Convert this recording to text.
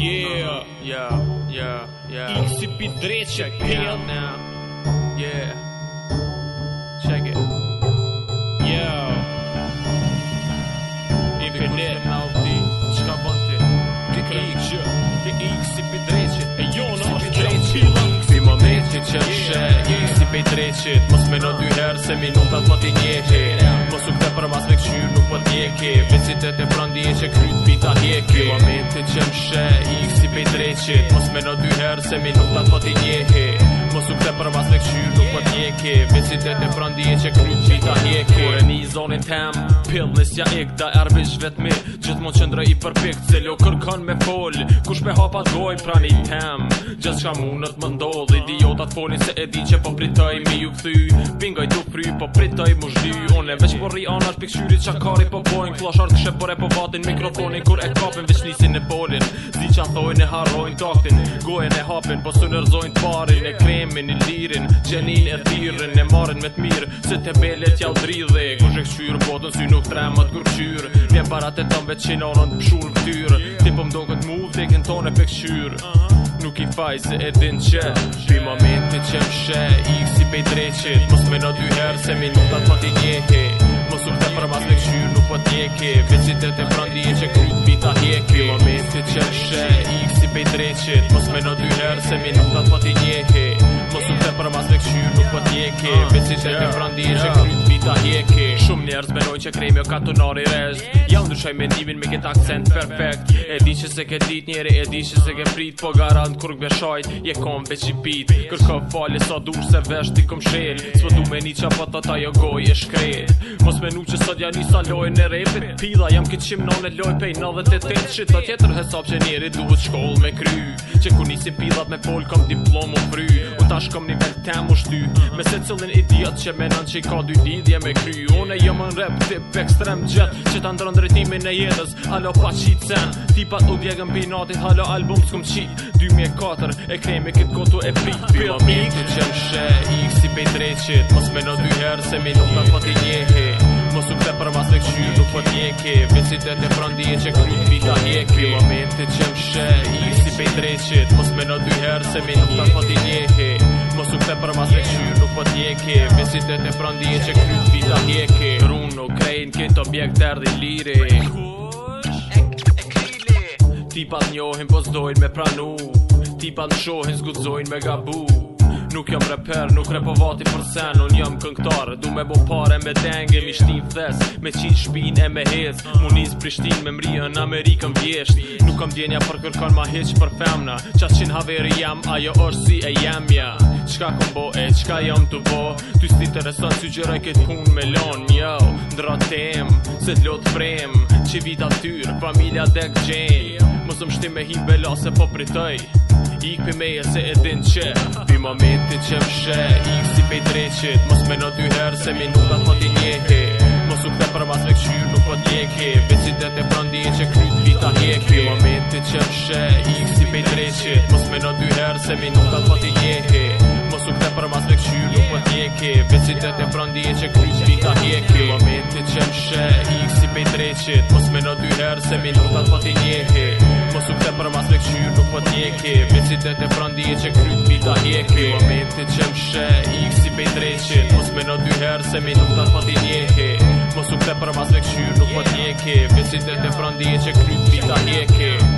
Yeah, yeah, yeah, yeah. Ik si pi Yeah Check it Yeah I për në kërë në avdi Qka bënd ti Ti kërë në kërë Ti ik si pi drejtë E jo në është drejtë Si pi lëngë Si momenti që shë Ik si pi drejtë Mos me në dy herë Se minuta po të të të njehi Mos u këtë për mas me këshyr Nuk për po të njehi Visitet e prandi e që krytë keki Kilometit që më shë, i si pëj dreqit Mos me në dy herë se minuta po t'i njehi Më su këte për vas në këshyrë nuk për po tjeki Visitet e frëndi e që krytë qita hjeki Kur e një zonin tem, pill nës ja ik Da erbish vetmi, gjithë mund qëndrë i përpikt Se lo kërkën me fol, kush me hapa goj pra një tem Gjithë shka munët më ndodh, idiotat folin se e di që po pritaj Mi ju këthy, pingaj tuk fry, po pritaj më shdy On e veç për po rian është pikëshyri që kari po bojnë Klashart kështë për e po vatin mikrofonin Kur e kapin veç nisin e bolin Zi që thojnë e harrojnë taktin Gojnë e hapin, po së nërzojnë të parin e krejnë emin i lirin Gjenin e thirin e marin me të mirë Se të belet ja u dridhe Kush e këshyrë botën si nuk tre më t'kur këshyrë Mje e tëmve që në në në këtyrë Ti po këtë muvë dhe kënë tonë e pe Nuk i faj se e din që Pi momenti që më shë I kësi pej dreqit Mos me në dy herë se minutat pa t'i njehe Mos u këtë për mas me këshyrë nuk pa po t'jeke Vecitet e frandi e që kryt pita Pi momenti që më mi dreqit Mos me në dyherë se minutat po t'i njeki Mos u të për mas me këshyr nuk po t'jeki ah, Vici që yeah. të frandi që yeah. kërit bita Shumë njerëz me që kremi ka të nori rrez. yeah. Jam ndryshoj me me akcent perfekt E di që se ke dit njeri, e di që se ke prit Po garant kur kve je kom veq i pit Kërko fali sa dush se vesht i kom shel Sve du me një qapa ta jo goj e shkret Mos me që sot janë i saloj në repit Pila jam këtë qim në loj pe 98 Që të tjetër hesap që njeri duhet shkoll me kry Që ku nisi pilat me pol kom diplom fry U tash kom nivel tem u shty Me se idiot që menan që ka dy lidhje me kry Unë jam jo në rap tip ekstrem jet që ta ndronë drejtimin e jetës alo pa sen Tipat u djegën binati halo album s'kum qit 2004 e kremi këtë koto e pik Për pik pik që më shë i kësi pëj dreqit mos me në dy herë se mi nuk pati njehi Po su këtë për vas e këshyrë nuk për njeki Vizitet e frëndi e që kryt vita njeki momentet që më shë, i si pej dreqit Mos me në dy herë se mi nuk të po për ti njeki Po su këtë për vas e këshyrë nuk për njeki Vizitet e frëndi e që kryt vita njeki Runë nuk krejnë këtë objekt të erdi liri Tipat njohin po sdojnë me pranu Tipat në shohin zgudzojnë me gabu Nuk jam reper, nuk repo vati për sen Unë jam kënktar, du me bo pare Me denge, mi shtin thes Me qin shpin e me hez Munis prishtin, me mrihën në Amerikën vjesht Nuk kam djenja për kërkan ma heq për femna Qas qin haveri jam, ajo është si e jam ja Qka kom bo e qka jam të bo Ty si të resan, si gjera këtë pun me lon Jo, ndra tem, se t'lot frem Qivita tyr, familia dhe këgjen Mësëm shtim e hi bela se po pritëj I për meja se e që Pi momenti që më shë Ik si pej dreqit Mos me në dy se minutat më po ti njeki Mos u për mas me këshyr nuk po tjeki Vesitet e brandi që kryt vita hjeki Pi momenti që më shë Ik si pej dreqit Mos me në dy se minutat më po ti njeki Mos u për mas me këshyr nuk po tjeki Vesitet e brandi që kryt vita hjeki Pi momenti që më shë Ik si pej dreqit Mos me minutat më po ti Se për mas me këshyru nuk për tjeki Vesit e të frëndi e që kryt mi ta hjeki Më me që më shë, i kësi pej dreqit Mos me në dy herë se me nuk të të pati njeki Mos u këtë për mas me këshyru nuk për tjeki Vesit e të frëndi e që kryt mi ta hjeki